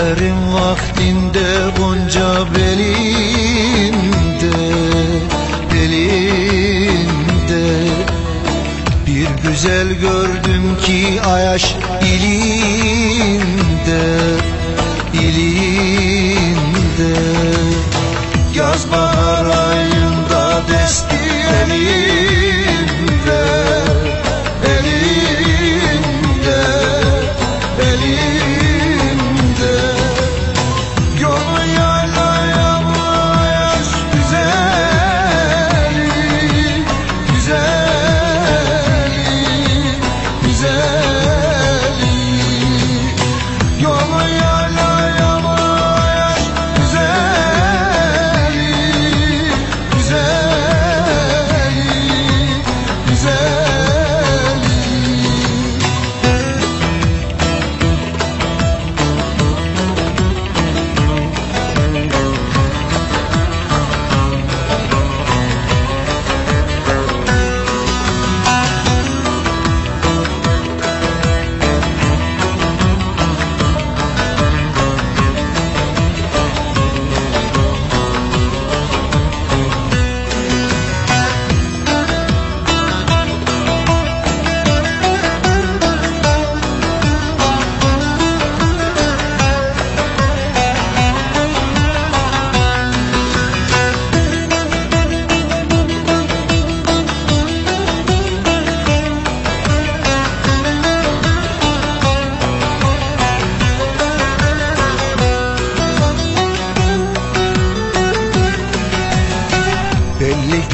Geldim vaktinde gonca belinde Belinde. Bir güzel gördüm ki ayaş ilinde ilinde. Yaz bahar ayında desti You're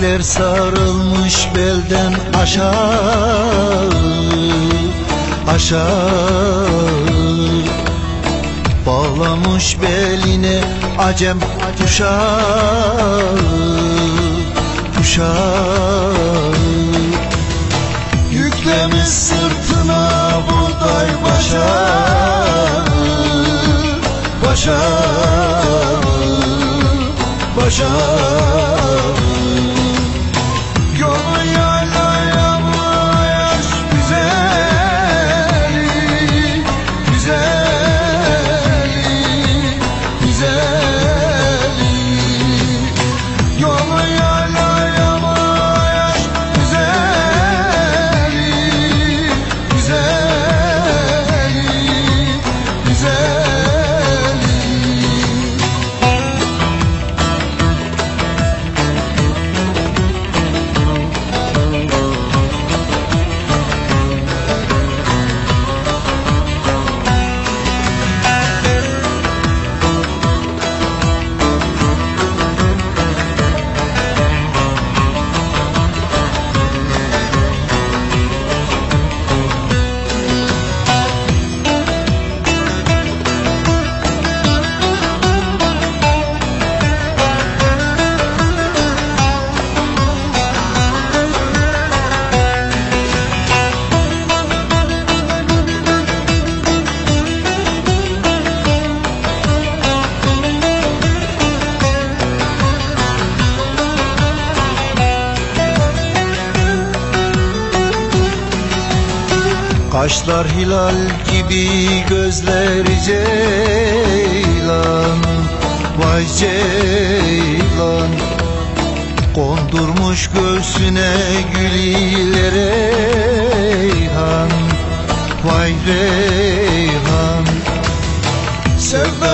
Bellikler sarılmış belden aşağı Aşağı. Bağlamış beline acem kuşağı Kuşağı. Yüklemiş sırtına buğday başağı Başağı Başağı Kaşlar hilal gibi gözleri ceylan Vay ceylan. Kondurmuş göğsüne gül ile reyhan Vay reyhan. Sevdaya